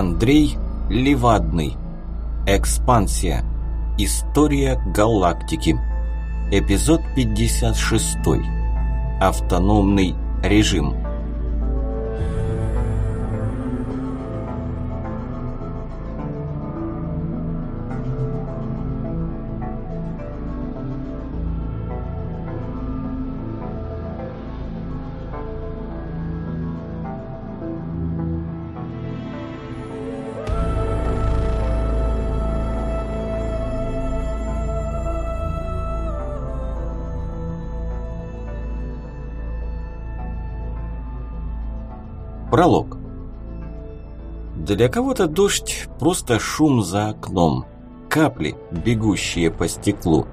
Андрей Левадный. Экспансия. История галактики. Эпизод 56. Автономный режим. Пролог. Для кого-то дождь – просто шум за окном, капли, бегущие по стеклу.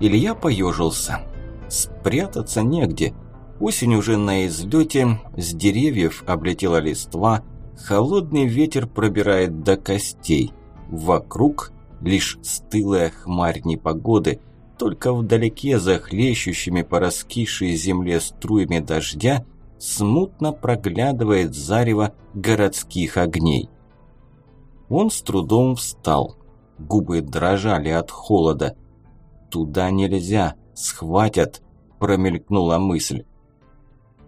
Илья поежился. Спрятаться негде. Осень уже на излете, с деревьев облетела листва, холодный ветер пробирает до костей. Вокруг лишь стылая хмарь непогоды, только вдалеке за хлещущими по раскисшей земле струями дождя – смутно проглядывает зарево городских огней. Он с трудом встал. Губы дрожали от холода. «Туда нельзя, схватят», – промелькнула мысль.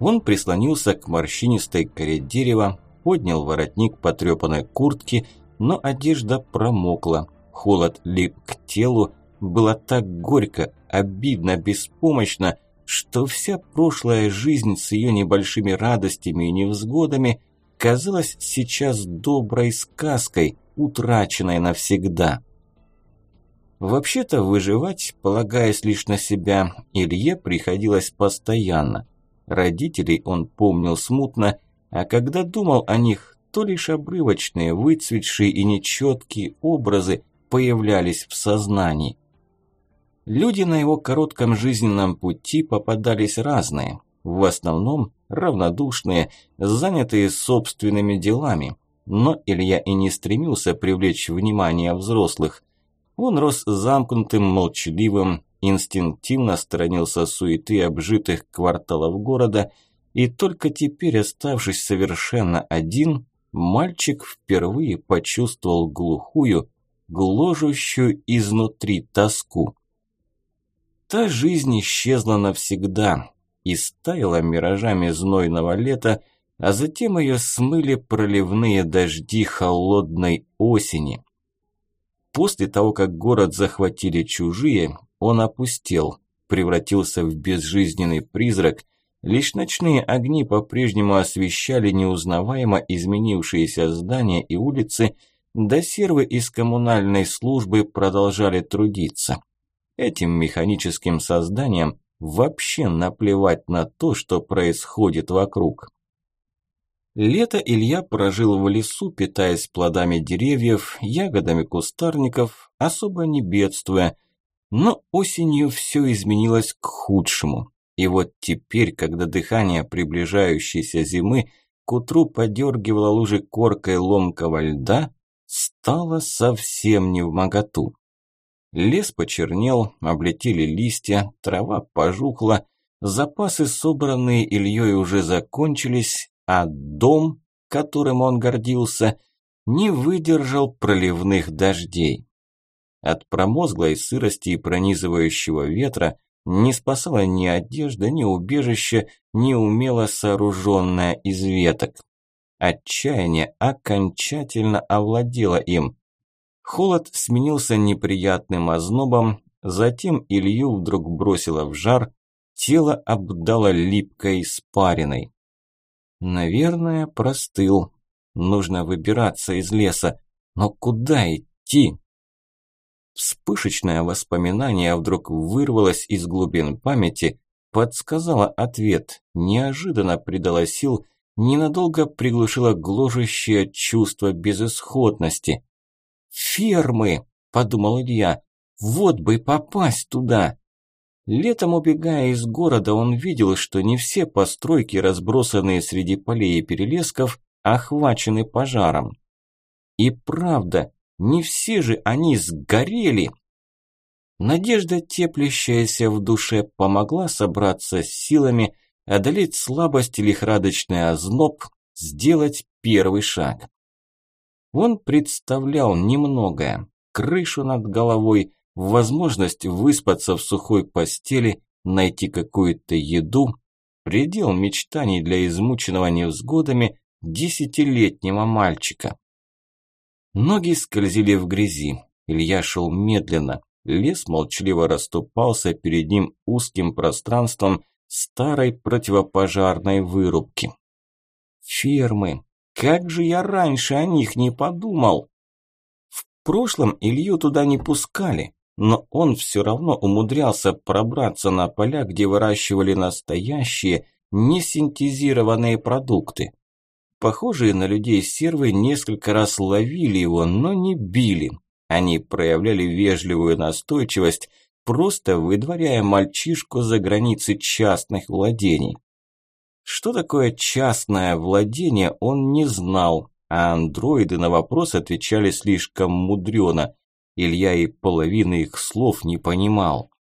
Он прислонился к морщинистой коре дерева, поднял воротник потрепанной куртки, но одежда промокла, холод лип к телу, было так горько, обидно, беспомощно – что вся прошлая жизнь с ее небольшими радостями и невзгодами казалась сейчас доброй сказкой, утраченной навсегда. Вообще-то выживать, полагаясь лишь на себя, Илье приходилось постоянно. Родителей он помнил смутно, а когда думал о них, то лишь обрывочные, выцветшие и нечеткие образы появлялись в сознании. Люди на его коротком жизненном пути попадались разные, в основном равнодушные, занятые собственными делами. Но Илья и не стремился привлечь внимание взрослых. Он рос замкнутым, молчаливым, инстинктивно сторонился суеты обжитых кварталов города, и только теперь, оставшись совершенно один, мальчик впервые почувствовал глухую, гложущую изнутри тоску. Та жизнь исчезла навсегда и стаяла миражами знойного лета, а затем ее смыли проливные дожди холодной осени. После того, как город захватили чужие, он опустел, превратился в безжизненный призрак, лишь ночные огни по-прежнему освещали неузнаваемо изменившиеся здания и улицы, да сервы из коммунальной службы продолжали трудиться. Этим механическим созданиям вообще наплевать на то, что происходит вокруг. Лето Илья прожил в лесу, питаясь плодами деревьев, ягодами кустарников, особо не бедствуя. Но осенью все изменилось к худшему. И вот теперь, когда дыхание приближающейся зимы к утру подергивало лужи коркой ломкого льда, стало совсем не в моготу. Лес почернел, облетели листья, трава пожухла, запасы, собранные Ильей, уже закончились, а дом, которым он гордился, не выдержал проливных дождей. От промозглой сырости и пронизывающего ветра не спасала ни одежда, ни убежище, ни умело сооруженная из веток. Отчаяние окончательно овладело им. Холод сменился неприятным ознобом, затем Илью вдруг бросило в жар, тело обдало липкой испариной. Наверное, простыл. Нужно выбираться из леса. Но куда идти? Вспышечное воспоминание вдруг вырвалось из глубин памяти, подсказало ответ, неожиданно придало сил, ненадолго приглушило гложущее чувство безысходности. «Фермы!» – подумал Илья. «Вот бы попасть туда!» Летом, убегая из города, он видел, что не все постройки, разбросанные среди полей и перелесков, охвачены пожаром. И правда, не все же они сгорели. Надежда, теплящаяся в душе, помогла собраться с силами, одолеть слабость и лихорадочный озноб, сделать первый шаг. Он представлял немногое. Крышу над головой, возможность выспаться в сухой постели, найти какую-то еду. Предел мечтаний для измученного невзгодами десятилетнего мальчика. Ноги скользили в грязи. Илья шел медленно. Лес молчаливо расступался перед ним узким пространством старой противопожарной вырубки. Фермы. Как же я раньше о них не подумал? В прошлом Илью туда не пускали, но он все равно умудрялся пробраться на поля, где выращивали настоящие, несинтезированные продукты. Похожие на людей сервы несколько раз ловили его, но не били. Они проявляли вежливую настойчивость, просто выдворяя мальчишку за границы частных владений. Что такое частное владение, он не знал, а андроиды на вопрос отвечали слишком мудрено. Илья и половины их слов не понимал.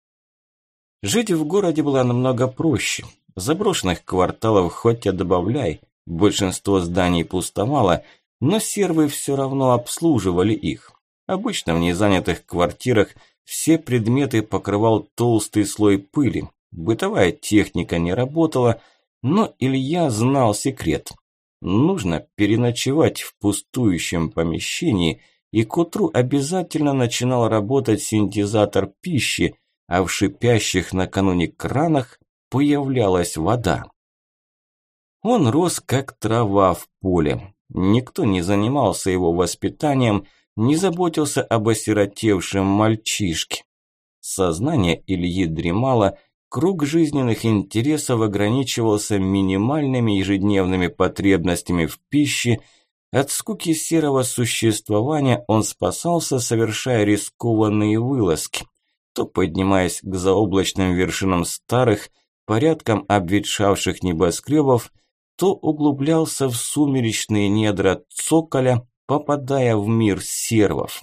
Жить в городе было намного проще. Заброшенных кварталов хоть и добавляй, Большинство зданий пустовало, но сервы все равно обслуживали их. Обычно в незанятых квартирах все предметы покрывал толстый слой пыли. Бытовая техника не работала, но Илья знал секрет. Нужно переночевать в пустующем помещении, и к утру обязательно начинал работать синтезатор пищи, а в шипящих накануне кранах появлялась вода. Он рос как трава в поле. Никто не занимался его воспитанием, не заботился об осиротевшем мальчишке. Сознание Ильи дремало, круг жизненных интересов ограничивался минимальными ежедневными потребностями в пище, от скуки серого существования он спасался, совершая рискованные вылазки, то поднимаясь к заоблачным вершинам старых, порядком обветшавших небоскребов, то углублялся в сумеречные недра цоколя, попадая в мир сервов.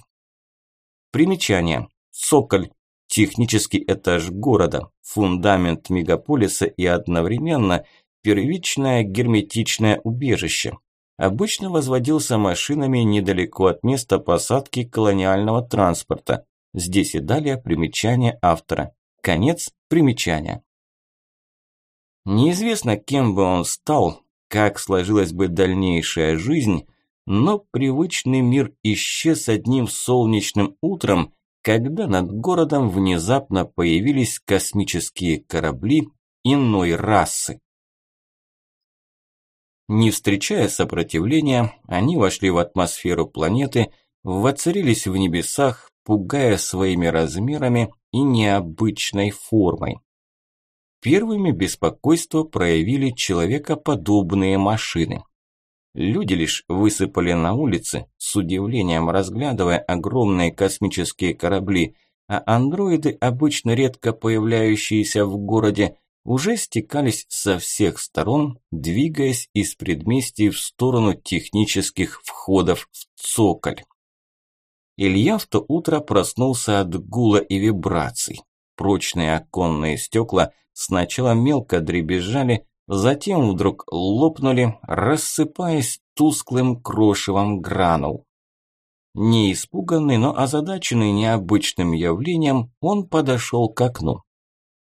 Примечание. Цоколь – технический этаж города, фундамент мегаполиса и одновременно первичное герметичное убежище. Обычно возводился машинами недалеко от места посадки колониального транспорта. Здесь и далее примечание автора. Конец примечания. Неизвестно, кем бы он стал, как сложилась бы дальнейшая жизнь, но привычный мир исчез одним солнечным утром, когда над городом внезапно появились космические корабли иной расы. Не встречая сопротивления, они вошли в атмосферу планеты, воцарились в небесах, пугая своими размерами и необычной формой. Первыми беспокойство проявили человекоподобные машины. Люди лишь высыпали на улицы, с удивлением разглядывая огромные космические корабли, а андроиды, обычно редко появляющиеся в городе, уже стекались со всех сторон, двигаясь из предместий в сторону технических входов в цоколь. Илья в то утро проснулся от гула и вибраций. Прочные оконные стекла – Сначала мелко дребезжали, затем вдруг лопнули, рассыпаясь тусклым крошевом гранул. Не испуганный, но озадаченный необычным явлением, он подошел к окну.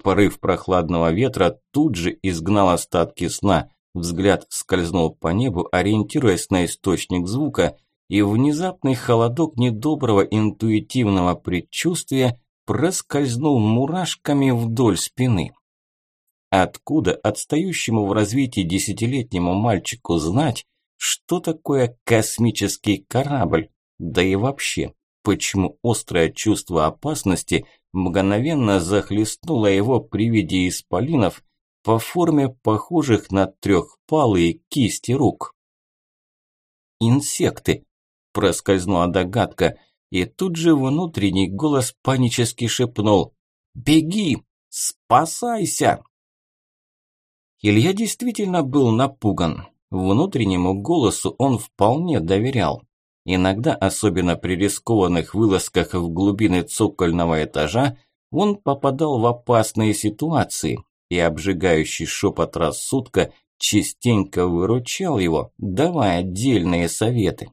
Порыв прохладного ветра тут же изгнал остатки сна, взгляд скользнул по небу, ориентируясь на источник звука, и внезапный холодок недоброго интуитивного предчувствия проскользнул мурашками вдоль спины. Откуда отстающему в развитии десятилетнему мальчику знать, что такое космический корабль? Да и вообще, почему острое чувство опасности мгновенно захлестнуло его при виде исполинов по форме похожих на трехпалые кисти рук? «Инсекты», – проскользнула догадка, и тут же внутренний голос панически шепнул «Беги! Спасайся!» Илья действительно был напуган. Внутреннему голосу он вполне доверял. Иногда, особенно при рискованных вылазках в глубины цокольного этажа, он попадал в опасные ситуации, и обжигающий шепот рассудка частенько выручал его, давая отдельные советы.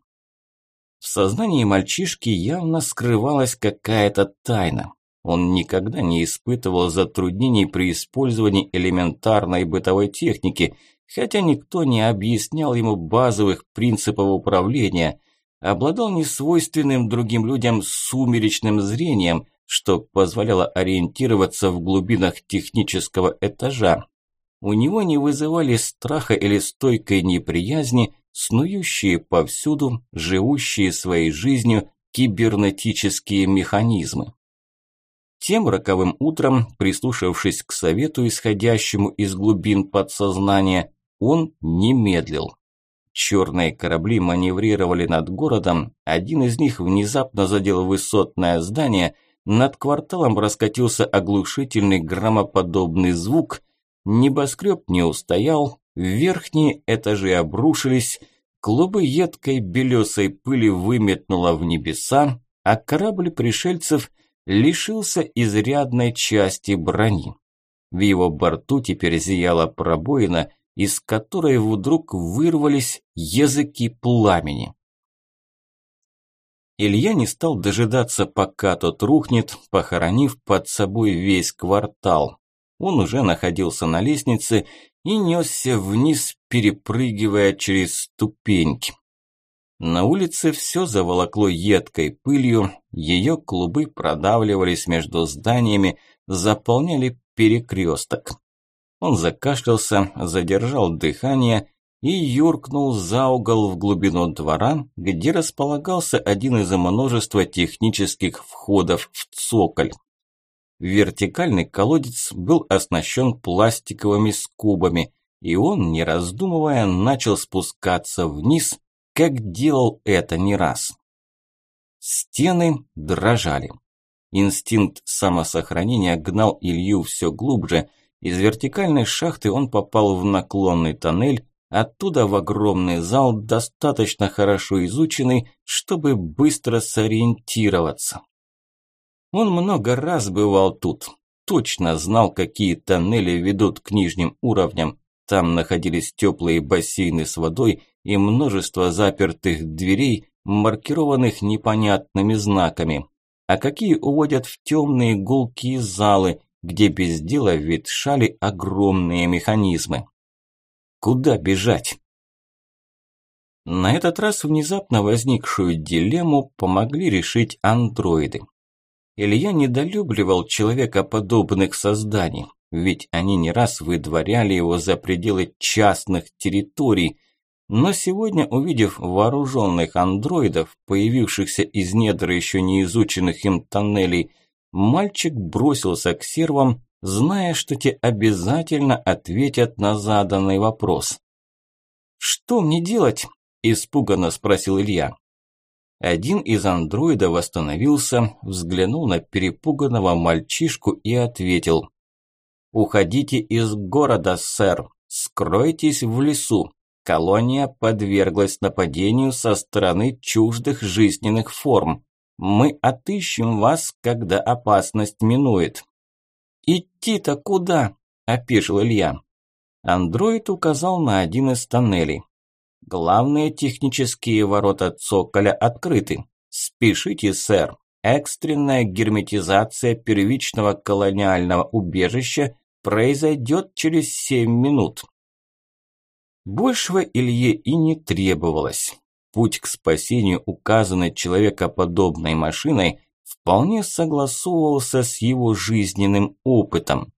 В сознании мальчишки явно скрывалась какая-то тайна. Он никогда не испытывал затруднений при использовании элементарной бытовой техники, хотя никто не объяснял ему базовых принципов управления, обладал несвойственным другим людям сумеречным зрением, что позволяло ориентироваться в глубинах технического этажа. У него не вызывали страха или стойкой неприязни, снующие повсюду, живущие своей жизнью кибернетические механизмы. Тем роковым утром, прислушавшись к совету, исходящему из глубин подсознания, он не медлил. Черные корабли маневрировали над городом, один из них внезапно задел высотное здание, над кварталом раскатился оглушительный громоподобный звук, небоскреб не устоял, верхние этажи обрушились, клубы едкой белесой пыли выметнуло в небеса, а корабль пришельцев лишился изрядной части брони. В его борту теперь зияла пробоина, из которой вдруг вырвались языки пламени. Илья не стал дожидаться, пока тот рухнет, похоронив под собой весь квартал. Он уже находился на лестнице и несся вниз, перепрыгивая через ступеньки. На улице все заволокло едкой пылью, ее клубы продавливались между зданиями, заполняли перекресток. Он закашлялся, задержал дыхание и юркнул за угол в глубину двора, где располагался один из множества технических входов в цоколь. Вертикальный колодец был оснащен пластиковыми скобами, и он, не раздумывая, начал спускаться вниз, как делал это не раз. Стены дрожали. Инстинкт самосохранения гнал Илью все глубже – из вертикальной шахты он попал в наклонный тоннель, оттуда в огромный зал, достаточно хорошо изученный, чтобы быстро сориентироваться. Он много раз бывал тут, точно знал, какие тоннели ведут к нижним уровням. Там находились теплые бассейны с водой и множество запертых дверей, маркированных непонятными знаками. А какие уводят в темные гулкие залы, где без дела ветшали огромные механизмы. Куда бежать? На этот раз внезапно возникшую дилемму помогли решить андроиды. Илья недолюбливал человекоподобных созданий, ведь они не раз выдворяли его за пределы частных территорий, но сегодня, увидев вооруженных андроидов, появившихся из недр еще не изученных им тоннелей, мальчик бросился к сервам, зная, что те обязательно ответят на заданный вопрос. «Что мне делать?» – испуганно спросил Илья. Один из андроидов остановился, взглянул на перепуганного мальчишку и ответил. «Уходите из города, сэр. Скройтесь в лесу. Колония подверглась нападению со стороны чуждых жизненных форм. Мы отыщем вас, когда опасность минует». «Идти-то куда?» – опешил Илья. Андроид указал на один из тоннелей. «Главные технические ворота цоколя открыты. Спешите, сэр. Экстренная герметизация первичного колониального убежища произойдет через семь минут». Большего Илье и не требовалось путь к спасению, указанной человекоподобной машиной, вполне согласовывался с его жизненным опытом.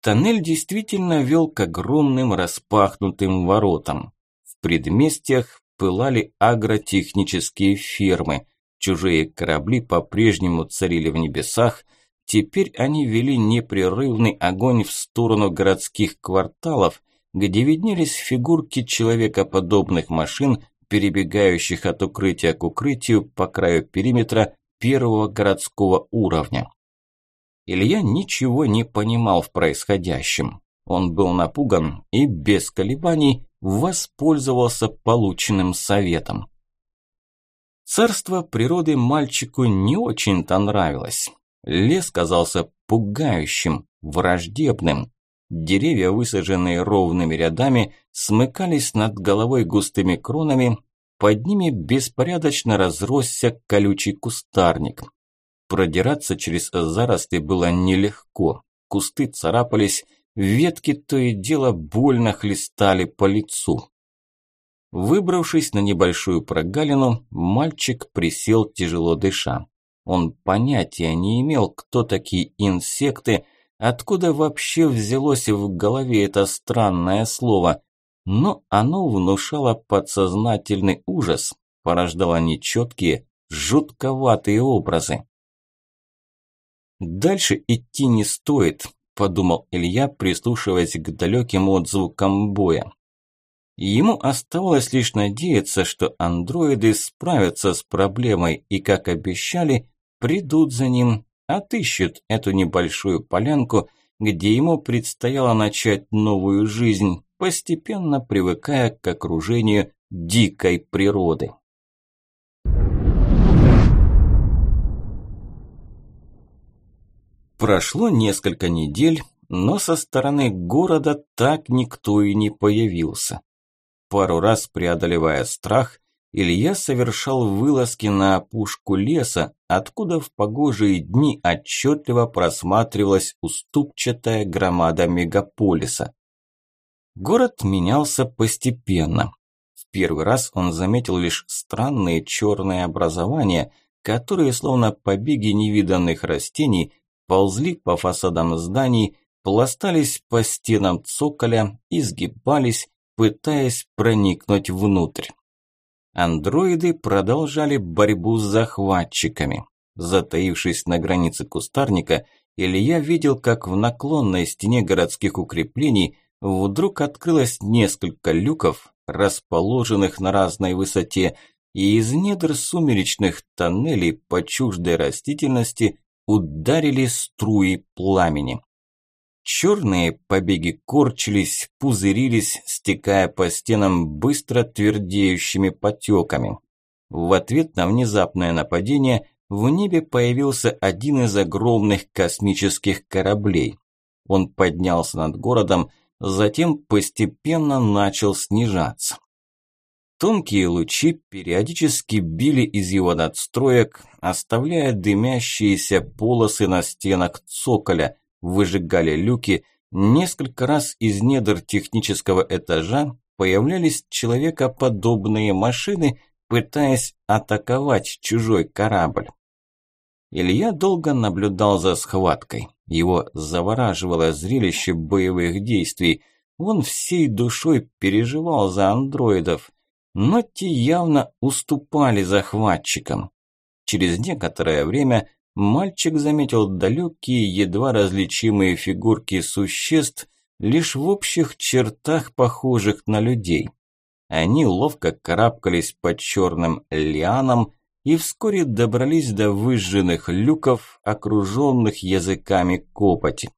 Тоннель действительно вел к огромным распахнутым воротам. В предместьях пылали агротехнические фермы, чужие корабли по-прежнему царили в небесах, теперь они вели непрерывный огонь в сторону городских кварталов, где виднелись фигурки человекоподобных машин, перебегающих от укрытия к укрытию по краю периметра первого городского уровня. Илья ничего не понимал в происходящем. Он был напуган и без колебаний воспользовался полученным советом. Царство природы мальчику не очень-то нравилось. Лес казался пугающим, враждебным. Деревья, высаженные ровными рядами, смыкались над головой густыми кронами, Под ними беспорядочно разросся колючий кустарник. Продираться через заросли было нелегко. Кусты царапались, ветки то и дело больно хлестали по лицу. Выбравшись на небольшую прогалину, мальчик присел тяжело дыша. Он понятия не имел, кто такие инсекты, откуда вообще взялось в голове это странное слово, но оно внушало подсознательный ужас, порождало нечеткие, жутковатые образы. «Дальше идти не стоит», – подумал Илья, прислушиваясь к далеким отзвукам боя. Ему оставалось лишь надеяться, что андроиды справятся с проблемой и, как обещали, придут за ним, отыщут эту небольшую полянку, где ему предстояло начать новую жизнь, постепенно привыкая к окружению дикой природы. Прошло несколько недель, но со стороны города так никто и не появился. Пару раз преодолевая страх, Илья совершал вылазки на опушку леса, откуда в погожие дни отчетливо просматривалась уступчатая громада мегаполиса. Город менялся постепенно. В первый раз он заметил лишь странные черные образования, которые, словно побеги невиданных растений, ползли по фасадам зданий, пластались по стенам цоколя, изгибались, пытаясь проникнуть внутрь. Андроиды продолжали борьбу с захватчиками. Затаившись на границе кустарника, Илья видел, как в наклонной стене городских укреплений вдруг открылось несколько люков, расположенных на разной высоте, и из недр сумеречных тоннелей по чуждой растительности ударили струи пламени. Черные побеги корчились, пузырились, стекая по стенам быстро твердеющими потеками. В ответ на внезапное нападение в небе появился один из огромных космических кораблей. Он поднялся над городом, затем постепенно начал снижаться. Тонкие лучи периодически били из его надстроек, оставляя дымящиеся полосы на стенах цоколя, выжигали люки, несколько раз из недр технического этажа появлялись человекоподобные машины, пытаясь атаковать чужой корабль. Илья долго наблюдал за схваткой. Его завораживало зрелище боевых действий. Он всей душой переживал за андроидов но те явно уступали захватчикам. Через некоторое время мальчик заметил далекие, едва различимые фигурки существ, лишь в общих чертах похожих на людей. Они ловко карабкались по черным лианам и вскоре добрались до выжженных люков, окруженных языками копоти.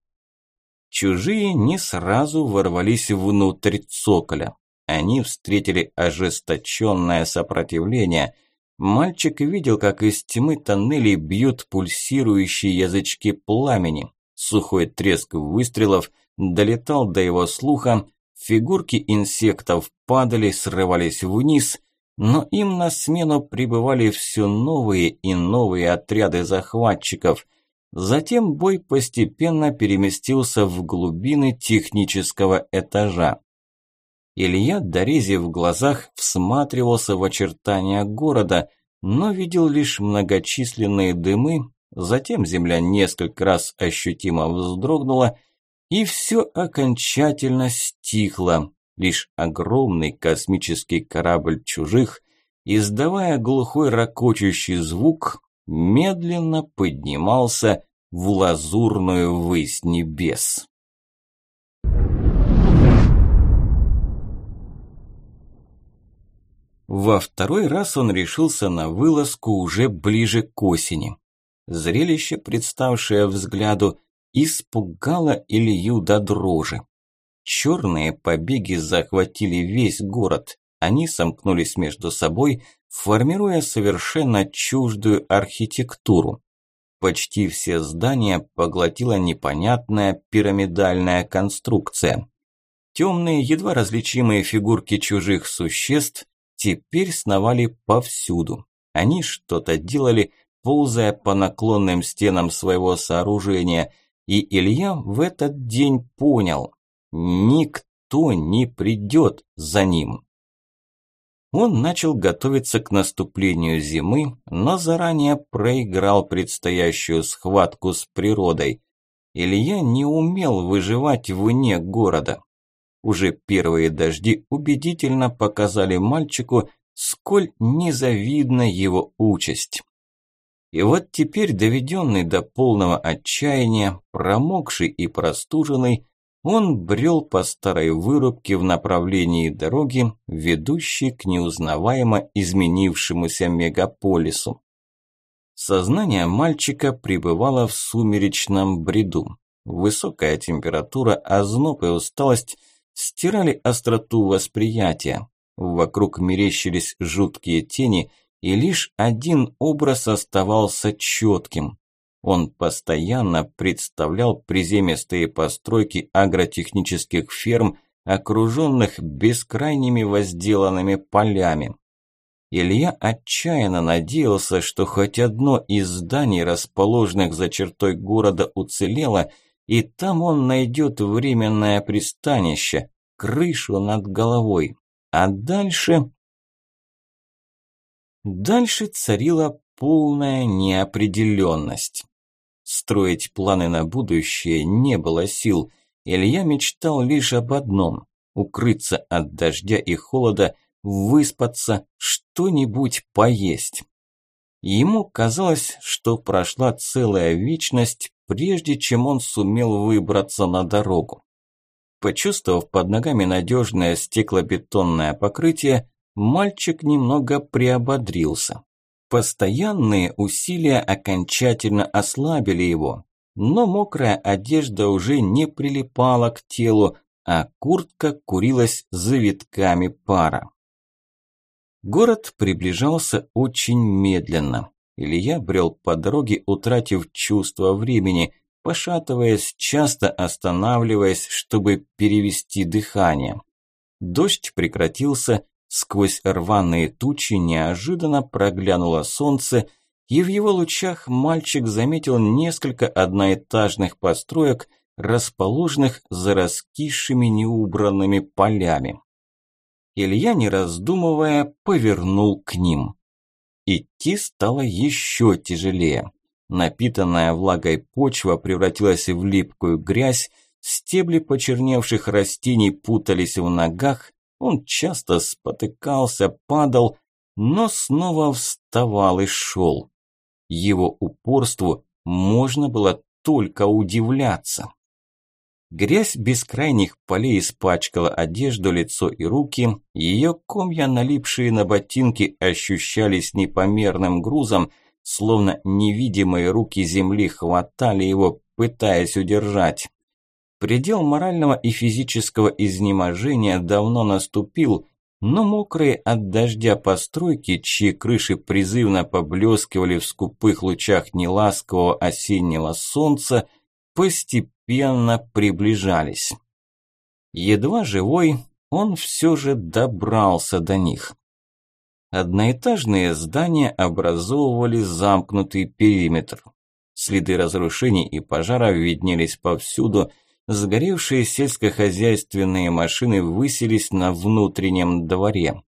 Чужие не сразу ворвались внутрь цоколя они встретили ожесточенное сопротивление. Мальчик видел, как из тьмы тоннелей бьют пульсирующие язычки пламени. Сухой треск выстрелов долетал до его слуха, фигурки инсектов падали, срывались вниз, но им на смену прибывали все новые и новые отряды захватчиков. Затем бой постепенно переместился в глубины технического этажа. Илья, дорезив в глазах, всматривался в очертания города, но видел лишь многочисленные дымы, затем земля несколько раз ощутимо вздрогнула, и все окончательно стихло. Лишь огромный космический корабль чужих, издавая глухой ракочущий звук, медленно поднимался в лазурную высь небес. Во второй раз он решился на вылазку уже ближе к осени. Зрелище, представшее взгляду, испугало Илью до дрожи. Черные побеги захватили весь город. Они сомкнулись между собой, формируя совершенно чуждую архитектуру. Почти все здания поглотила непонятная пирамидальная конструкция. Темные, едва различимые фигурки чужих существ теперь сновали повсюду. Они что-то делали, ползая по наклонным стенам своего сооружения, и Илья в этот день понял – никто не придет за ним. Он начал готовиться к наступлению зимы, но заранее проиграл предстоящую схватку с природой. Илья не умел выживать вне города. Уже первые дожди убедительно показали мальчику, сколь незавидна его участь. И вот теперь, доведенный до полного отчаяния, промокший и простуженный, он брел по старой вырубке в направлении дороги, ведущей к неузнаваемо изменившемуся мегаполису. Сознание мальчика пребывало в сумеречном бреду. Высокая температура, озноб и усталость стирали остроту восприятия. Вокруг мерещились жуткие тени, и лишь один образ оставался четким. Он постоянно представлял приземистые постройки агротехнических ферм, окруженных бескрайними возделанными полями. Илья отчаянно надеялся, что хоть одно из зданий, расположенных за чертой города, уцелело, и там он найдет временное пристанище, крышу над головой. А дальше... Дальше царила полная неопределенность. Строить планы на будущее не было сил. Илья мечтал лишь об одном – укрыться от дождя и холода, выспаться, что-нибудь поесть. Ему казалось, что прошла целая вечность, прежде чем он сумел выбраться на дорогу. Почувствовав под ногами надежное стеклобетонное покрытие, мальчик немного приободрился. Постоянные усилия окончательно ослабили его, но мокрая одежда уже не прилипала к телу, а куртка курилась завитками пара. Город приближался очень медленно. Илья брел по дороге, утратив чувство времени, пошатываясь, часто останавливаясь, чтобы перевести дыхание. Дождь прекратился, Сквозь рваные тучи неожиданно проглянуло солнце, и в его лучах мальчик заметил несколько одноэтажных построек, расположенных за раскисшими неубранными полями. Илья, не раздумывая, повернул к ним. Идти стало еще тяжелее. Напитанная влагой почва превратилась в липкую грязь, стебли почерневших растений путались в ногах, он часто спотыкался, падал, но снова вставал и шел. Его упорству можно было только удивляться. Грязь бескрайних полей испачкала одежду, лицо и руки, ее комья, налипшие на ботинки, ощущались непомерным грузом, словно невидимые руки земли хватали его, пытаясь удержать. Предел морального и физического изнеможения давно наступил, но мокрые от дождя постройки, чьи крыши призывно поблескивали в скупых лучах неласкового осеннего солнца, постепенно приближались. Едва живой, он все же добрался до них. Одноэтажные здания образовывали замкнутый периметр. Следы разрушений и пожаров виднелись повсюду – Сгоревшие сельскохозяйственные машины высились на внутреннем дворе.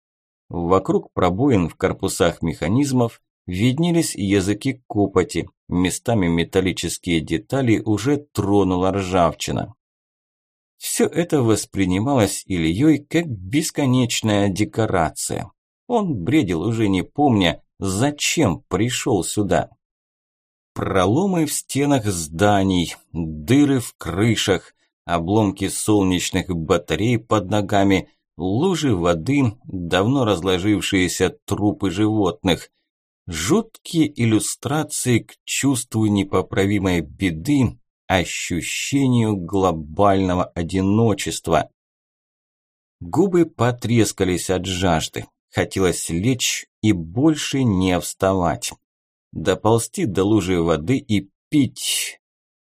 Вокруг пробоин в корпусах механизмов виднелись языки копоти, местами металлические детали уже тронула ржавчина. Все это воспринималось Ильей как бесконечная декорация. Он бредил уже не помня, зачем пришел сюда. Проломы в стенах зданий, дыры в крышах, обломки солнечных батарей под ногами, лужи воды, давно разложившиеся трупы животных. Жуткие иллюстрации к чувству непоправимой беды, ощущению глобального одиночества. Губы потрескались от жажды. Хотелось лечь и больше не вставать доползти до лужи воды и пить.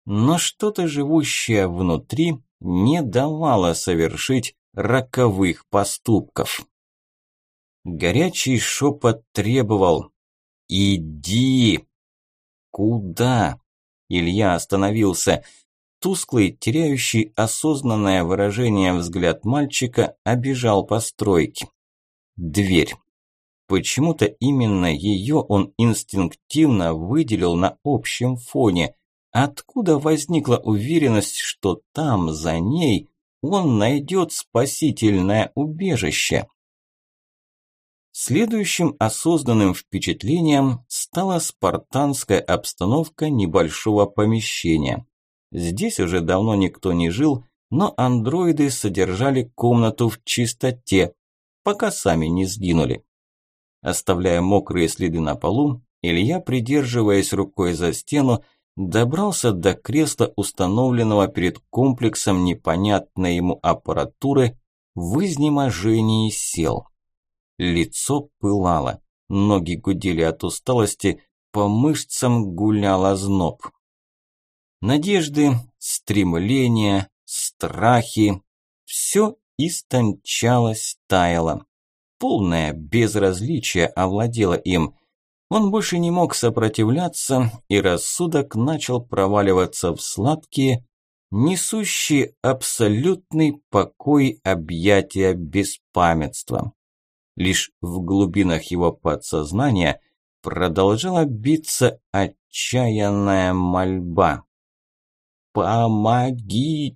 Но что-то живущее внутри не давало совершить роковых поступков. Горячий шепот требовал «Иди!» «Куда?» Илья остановился. Тусклый, теряющий осознанное выражение взгляд мальчика обижал по стройке. Дверь. Почему-то именно ее он инстинктивно выделил на общем фоне. Откуда возникла уверенность, что там, за ней, он найдет спасительное убежище? Следующим осознанным впечатлением стала спартанская обстановка небольшого помещения. Здесь уже давно никто не жил, но андроиды содержали комнату в чистоте, пока сами не сгинули. Оставляя мокрые следы на полу, Илья, придерживаясь рукой за стену, добрался до кресла, установленного перед комплексом непонятной ему аппаратуры, в изнеможении сел. Лицо пылало, ноги гудели от усталости, по мышцам гулял озноб. Надежды, стремления, страхи – все истончалось, таяло. Полное безразличие овладело им. Он больше не мог сопротивляться, и рассудок начал проваливаться в сладкие, несущие абсолютный покой объятия беспамятства. Лишь в глубинах его подсознания продолжала биться отчаянная мольба. «Помогите!»